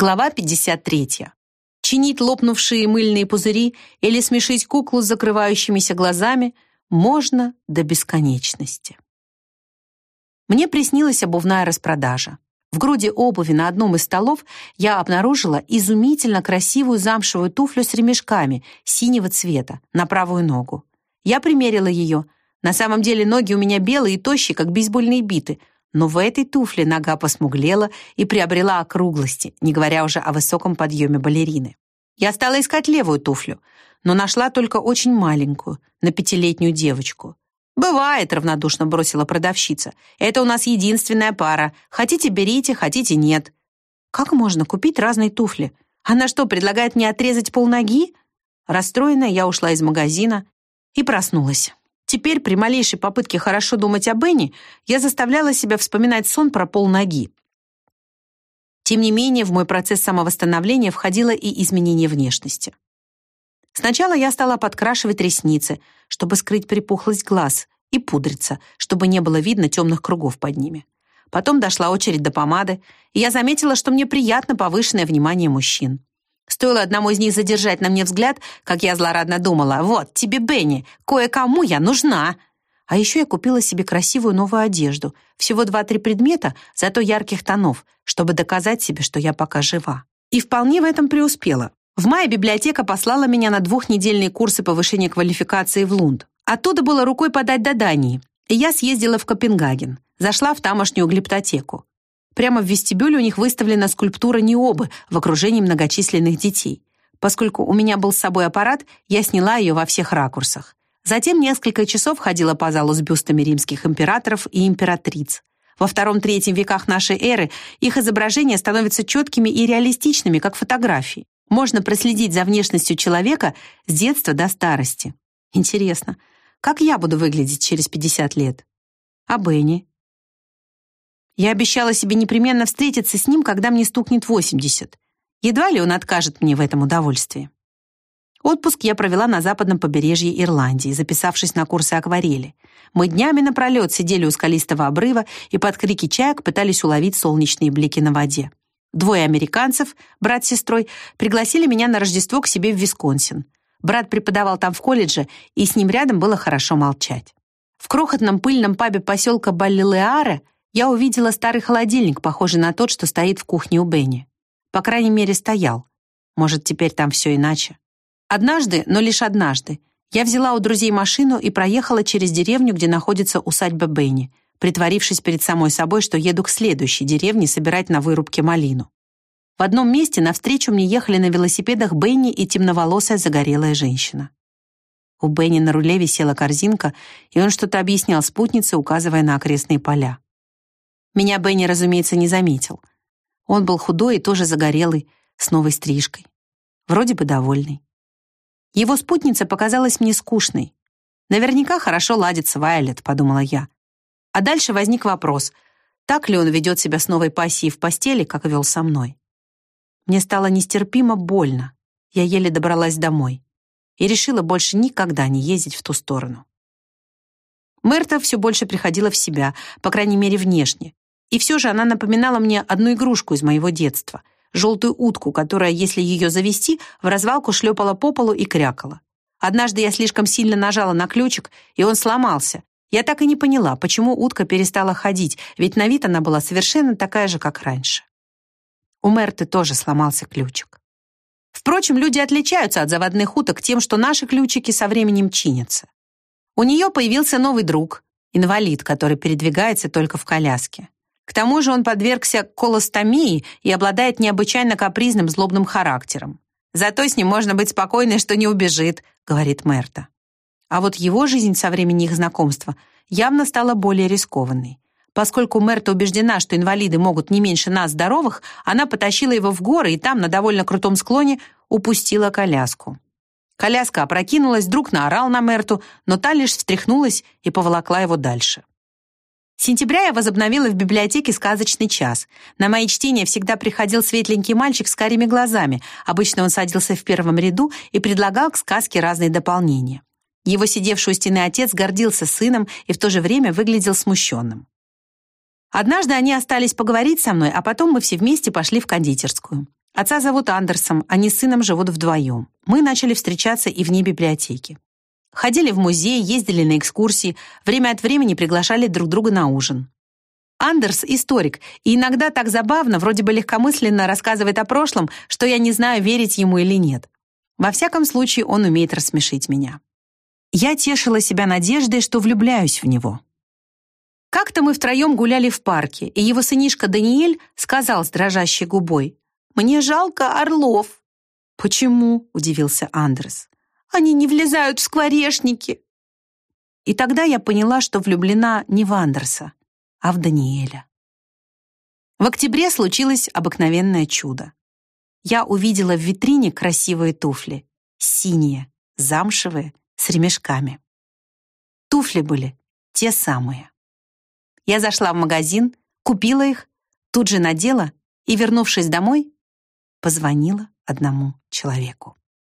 Глава 53. Чинить лопнувшие мыльные пузыри или смешить куклу с закрывающимися глазами можно до бесконечности. Мне приснилась обувная распродажа. В груди обуви на одном из столов я обнаружила изумительно красивую замшевую туфлю с ремешками синего цвета на правую ногу. Я примерила ее. На самом деле ноги у меня белые и тощие, как бейсбольные биты — но в этой туфле нога посмуглела и приобрела округлости, не говоря уже о высоком подъеме балерины. Я стала искать левую туфлю, но нашла только очень маленькую, на пятилетнюю девочку. «Бывает», — равнодушно бросила продавщица. «Это у нас единственная пара. Хотите, берите, хотите, нет». «Как можно купить разные туфли? Она что, предлагает мне отрезать полноги?» Расстроенная, я ушла из магазина и проснулась. Теперь при малейшей попытке хорошо думать о Бенни я заставляла себя вспоминать сон про полноги. Тем не менее, в мой процесс самовосстановления входило и изменение внешности. Сначала я стала подкрашивать ресницы, чтобы скрыть припухлость глаз, и пудриться, чтобы не было видно темных кругов под ними. Потом дошла очередь до помады, и я заметила, что мне приятно повышенное внимание мужчин. Стоило одному из них задержать на мне взгляд, как я злорадно думала, «Вот тебе, Бенни, кое-кому я нужна!» А еще я купила себе красивую новую одежду, всего два-три предмета, зато ярких тонов, чтобы доказать себе, что я пока жива. И вполне в этом преуспела. В мае библиотека послала меня на двухнедельные курсы повышения квалификации в Лунд. Оттуда было рукой подать до Дании, и я съездила в Копенгаген, зашла в тамошнюю глиптотеку. Прямо в вестибюле у них выставлена скульптура Необы в окружении многочисленных детей. Поскольку у меня был с собой аппарат, я сняла ее во всех ракурсах. Затем несколько часов ходила по залу с бюстами римских императоров и императриц. Во втором-третьем веках нашей эры их изображения становятся четкими и реалистичными, как фотографии. Можно проследить за внешностью человека с детства до старости. Интересно, как я буду выглядеть через 50 лет? А Бенни? Я обещала себе непременно встретиться с ним, когда мне стукнет 80. Едва ли он откажет мне в этом удовольствии. Отпуск я провела на западном побережье Ирландии, записавшись на курсы акварели. Мы днями напролет сидели у скалистого обрыва и под крики чаек пытались уловить солнечные блики на воде. Двое американцев, брат с сестрой, пригласили меня на Рождество к себе в Висконсин. Брат преподавал там в колледже, и с ним рядом было хорошо молчать. В крохотном пыльном пабе поселка Баллилеаре я увидела старый холодильник, похожий на тот, что стоит в кухне у Бенни. По крайней мере, стоял. Может, теперь там все иначе. Однажды, но лишь однажды, я взяла у друзей машину и проехала через деревню, где находится усадьба Бенни, притворившись перед самой собой, что еду к следующей деревне собирать на вырубке малину. В одном месте навстречу мне ехали на велосипедах Бенни и темноволосая загорелая женщина. У Бенни на руле висела корзинка, и он что-то объяснял спутнице, указывая на окрестные поля. Меня Бенни, разумеется, не заметил. Он был худой и тоже загорелый, с новой стрижкой. Вроде бы довольный. Его спутница показалась мне скучной. Наверняка хорошо ладится Вайолет, подумала я. А дальше возник вопрос, так ли он ведет себя с новой пассией в постели, как вел со мной. Мне стало нестерпимо больно. Я еле добралась домой и решила больше никогда не ездить в ту сторону. Мэрта все больше приходила в себя, по крайней мере, внешне. И все же она напоминала мне одну игрушку из моего детства — желтую утку, которая, если ее завести, в развалку шлепала по полу и крякала. Однажды я слишком сильно нажала на ключик, и он сломался. Я так и не поняла, почему утка перестала ходить, ведь на вид она была совершенно такая же, как раньше. У Мерты тоже сломался ключик. Впрочем, люди отличаются от заводных уток тем, что наши ключики со временем чинятся. У нее появился новый друг, инвалид, который передвигается только в коляске. К тому же он подвергся колостомии и обладает необычайно капризным злобным характером. Зато с ним можно быть спокойной, что не убежит, говорит Мерта. А вот его жизнь со времени их знакомства явно стала более рискованной. Поскольку Мерта убеждена, что инвалиды могут не меньше нас здоровых, она потащила его в горы и там, на довольно крутом склоне, упустила коляску. Коляска опрокинулась, друг наорал на Мерту, но та лишь встряхнулась и поволокла его дальше. Сентября я возобновила в библиотеке сказочный час. На мои чтения всегда приходил светленький мальчик с карими глазами. Обычно он садился в первом ряду и предлагал к сказке разные дополнения. Его сидевший у стены отец гордился сыном и в то же время выглядел смущенным. Однажды они остались поговорить со мной, а потом мы все вместе пошли в кондитерскую. Отца зовут Андерсом, они с сыном живут вдвоем. Мы начали встречаться и вне библиотеки. Ходили в музей, ездили на экскурсии, время от времени приглашали друг друга на ужин. Андерс — историк, и иногда так забавно, вроде бы легкомысленно рассказывает о прошлом, что я не знаю, верить ему или нет. Во всяком случае, он умеет рассмешить меня. Я тешила себя надеждой, что влюбляюсь в него. Как-то мы втроем гуляли в парке, и его сынишка Даниэль сказал с дрожащей губой, «Мне жалко орлов». «Почему?» — удивился Андрес. «Они не влезают в скворечники». И тогда я поняла, что влюблена не в Андерса, а в Даниэля. В октябре случилось обыкновенное чудо. Я увидела в витрине красивые туфли, синие, замшевые, с ремешками. Туфли были те самые. Я зашла в магазин, купила их, тут же надела и, вернувшись домой, позвонила одному человеку.